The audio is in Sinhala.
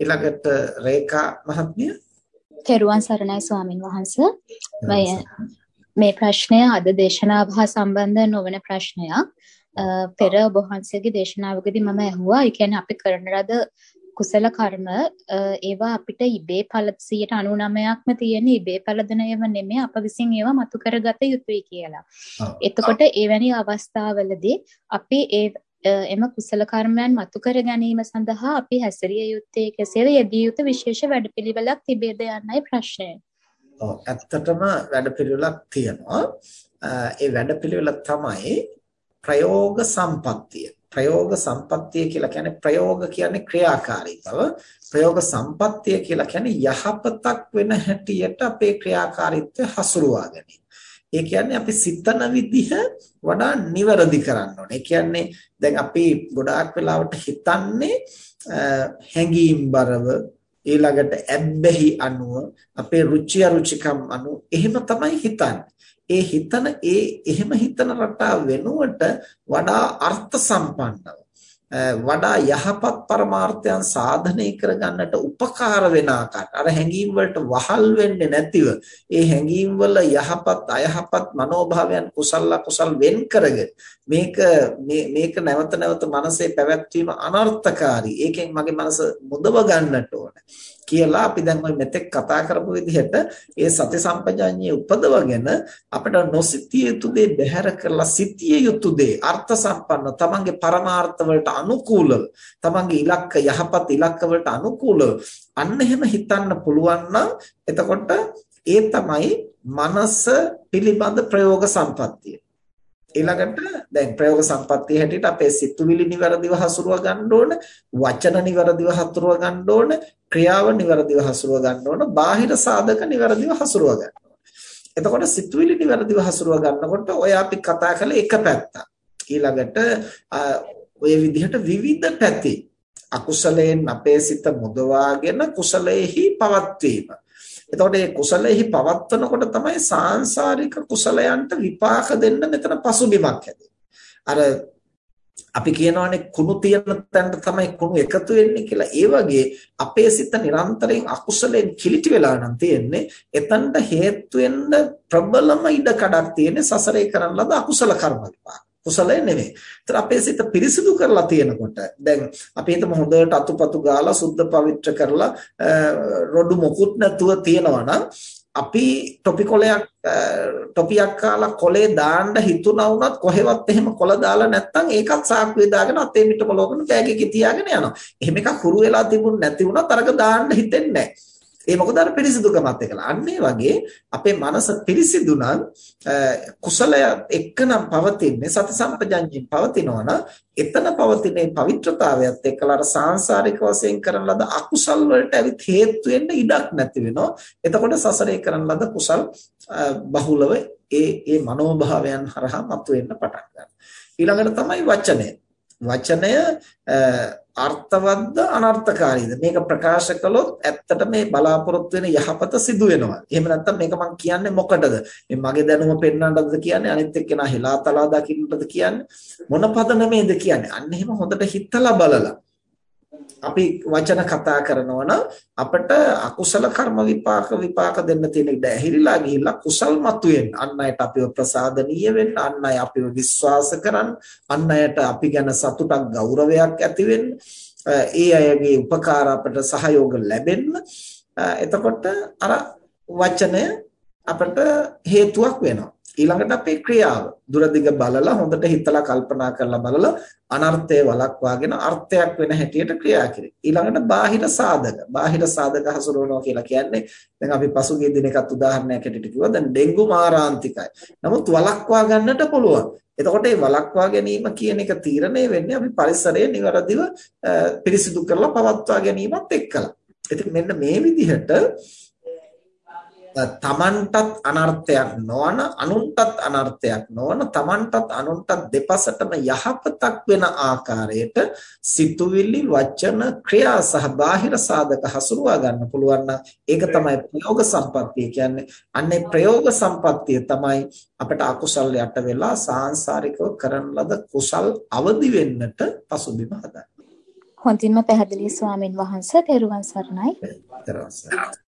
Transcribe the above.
ඊළඟට රේඛා මහත්මිය. තෙරුවන් සරණයි ස්වාමින් වහන්සේ. මේ ප්‍රශ්නය අද දේශනාව හා සම්බන්ධ නොවන ප්‍රශ්නයක්. පෙර ඔබ වහන්සේගේ දේශනාවකදී මම ඇහුවා. ඒ කියන්නේ අපි කරන ලද කුසල කර්ම ඒවා අපිට ඉබේ ඵල 99%ක්ම තියෙන ඉබේ ඵල දෙන ඒවා නෙමෙයි අප විසින් ඒවා මතු කරගත යුතුයි කියලා. එතකොට එවැනි අවස්ථාවලදී අපි ඒ එම කුසල කර්මයන් මතු කර ගැනීම සඳහා අපි හැසිරිය යුත්තේ කෙසේද යෙදිය යුතු විශේෂ වැඩපිළිවෙලක් තිබේද යන්නයි ප්‍රශ්නය. ඔව් ඇත්තටම වැඩපිළිවෙලක් තියෙනවා. ඒ වැඩපිළිවෙල තමයි ප්‍රයෝග සම්පත්තිය. ප්‍රයෝග සම්පත්තිය කියලා කියන්නේ ප්‍රයෝග කියන්නේ ක්‍රියාකාරී බව. ප්‍රයෝග සම්පත්තිය කියලා කියන්නේ යහපතක් වෙන හැටියට අපේ ක්‍රියාකාරීත්වය හසුරුවා ගැනීම. ඒ කියන්නේ අපි සිතන විදිහ වඩා නිවැරදි කරන්න ඕනේ. ඒ කියන්නේ දැන් අපි ගොඩාක් වෙලාවට හිතන්නේ හැඟීම්බරව ඊළඟට ඇබ්බැහි අනුව අපේ රුචි අරුචිකම් අනුව එහෙම තමයි හිතන්නේ. ඒ හිතන ඒ එහෙම හිතන රටාව වෙනුවට වඩා අර්ථ සම්පන්නව වඩා යහපත් පරමාර්ථයන් සාධනය කරගන්නට උපකාර වෙන ආකාරයට. අර හැඟීම් වලට වහල් වෙන්නේ නැතිව ඒ හැඟීම් වල යහපත් අයහපත් මනෝභාවයන් කුසල කුසල් වෙන් කරගෙන මේක මේක නැවත නැවත මනසේ පැවැත්වීම අනර්ථකාරී. ඒකෙන් මගේ මනස මුදව ගන්නට ඕන කියලා අපි දැන් ওই මෙතෙක් කතා කරපු විදිහට ඒ සති සම්පජාඤ්ඤය උපදවගෙන අපිට නොසිතිය යුතු දේ බැහැර කරලා සිතිය යුතු දේ අර්ථ සම්පන්න තමන්ගේ පරමාර්ථ වලට අනුකූලව තමන්ගේ ඉලක්ක යහපත් ඉලක්ක වලට අනුකූලව අන්න එහෙම හිතන්න පුළුවන් නම් එතකොට ඒ තමයි මනස පිළිබඳ ප්‍රයෝග සම්පත්තිය. ඊළඟට දැන් ප්‍රයෝග සම්පත්තිය හැටියට අපේ සිතුවිලි નિවරදිව හසුරුව ගන්න ඕන, වචන નિවරදිව හසුරුව ගන්න ඕන, ක්‍රියාව નિවරදිව හසුරුව ගන්න ඕන, බාහිර සාධක નિවරදිව හසුරුව ගන්න ඕන. එතකොට සිතුවිලි નિවරදිව හසුරුව ගන්නකොට ඔය අපි කතා කළ එක පැත්තක්. ඊළඟට ඔය විදිහට විවිධ පැති අකුසලයෙන් අපේ සිත මුදවාගෙන කුසලයේහි පවත්වීම එතකොට මේ කුසලෙහි පවත්වනකොට තමයි සාංශාරික කුසලයන්ට විපාක දෙන්න මෙතන පසුබිමක් හැදෙන්නේ. අර අපි කියනවානේ කුණු තියෙන තැනට තමයි කුණු එකතු වෙන්නේ කියලා. ඒ වගේ අපේ සිත නිරන්තරයෙන් අකුසලෙන් කිලිටි වෙලා නම් තියෙන්නේ. එතනට හේතු වෙන්න ප්‍රබලම ඉඩ කඩක් තියෙන්නේ සසරේ කරන ලද අකුසල කර්ම විපාක. කුසලය නෙමෙයි. ඒතර අපේ සිත පිරිසිදු කරලා තියෙනකොට දැන් අපි හිතමු හොඳට අතුපතු ගාලා සුද්ධ පවිත්‍ර කරලා රොඩු මොකුත් නැතුව තියෙනවා නම් අපි ටොපි කොලයක් ටොපියක් කාලා කොලේ දාන්න හිතුණා වුණත් කොහෙවත් එහෙම කොල දාලා නැත්නම් ඒකත් සාක්කුවේ දාගෙන අතේ මිටම ලෝකන බෑග් එකේ තියාගෙන යනවා. එහෙම එකක් හුරු වෙලා තිබුණ නැති වුණත් අරක දාන්න හිතෙන්නේ නැහැ. ඒ මොකද අර පිරිසිදුකමත් එක්කලා. අන්න ඒ වගේ අපේ මනස පිරිසිදු නම් කුසලය එක්කනම් පවතින්නේ සති සම්පජඤ්ඤයෙන් පවතිනවනම් එතන පවතින පවිත්‍රතාවයත් එක්කලා අර සාංශාරික වශයෙන් කරන ලද අකුසල් වලට ඇවිත් හේතු වෙන්න ඉඩක් නැති වෙනවා. එතකොට සසරේ කරන ලද කුසල් බහුලව ඒ ඒ මනෝභාවයන් හරහා මතුවෙන්න පටන් ගන්නවා. ඊළඟට තමයි වචනය. වචනය අර්ථවත්ද අනර්ථකාරීද මේක ප්‍රකාශ කළොත් ඇත්තට මේ බලාපොරොත්තු වෙන යහපත සිදු වෙනවා. එහෙම නැත්නම් මේක මං කියන්නේ මොකටද? මේ මගේ දැනුම පෙන්වන්නටද කියන්නේ අනිත් එක්කෙනා හිලාතලා දකින්නටද කියන්නේ මොන පදනමේද කියන්නේ? අන්න එහෙම හොඳට හිතලා බලලා අපි වචන කතා කරනවා නම් අපිට අකුසල කර්ම විපාක විපාක දෙන්න තියෙන ඉඩ ඇහිරිලා ගිහිල්ලා කුසල් මතුවෙන්න. අන් අයට අපිව ප්‍රසාදනීය වෙන්න අන් අය අපිව විශ්වාස කරන්න අන් අයට අපි ගැන සතුටක් ගෞරවයක් ඇති වෙන්න ඒ අයගේ උපකාර අපට සහයෝග ලැබෙන්න. එතකොට අර වචනය අපට හේතුවක් වෙනවා. ඊළඟට අපේ ක්‍රියාව දුරදිග බලලා හොඳට හිතලා කල්පනා කරලා බලලා අනර්ථය වළක්වාගෙන අර්ථයක් වෙන හැටියට ක්‍රියා කිරීම. ඊළඟට බාහිර සාධක. බාහිර සාධක හසුරවනවා කියලා කියන්නේ දැන් අපි පසුගිය දිනකත් උදාහරණයක් හැටියට කිව්වා දැන් ඩෙන්ගු මාරාන්තිකයි. නමුත් වළක්වා ගන්නට පුළුවන්. එතකොට මේ වළක්වා ගැනීම කියන එක තීරණය වෙන්නේ අපි පරිසරය નિවරදිව පිරිසිදු කරලා පවත්වා ගැනීමත් එක්කලා. ඉතින් මෙන්න මේ විදිහට තමන්ටත් අනර්ථයක් නොවන අනුන්ටත් අනර්ථයක් නොවන තමන්ටත් අනුන්ටත් දෙපසටම යහපතක් වෙන ආකාරයට සිතුවිලි වචන ක්‍රියා සහ බාහිර සාධක හසුරුවා ගන්න පුළුවන් ඒක තමයි ප්‍රයෝග සම්පත්තිය කියන්නේ අන්නේ ප්‍රයෝග සම්පත්තිය තමයි අපිට අකුසල් යට වෙලා සාංශාරිකව කරන ලද කුසල් අවදි වෙන්නට පසුබිම හදන්නේ හොඳින්ම පැහැදිලි ස්වාමින් වහන්සේ තෙරුවන් සරණයි. තෙරුවන් සරණයි.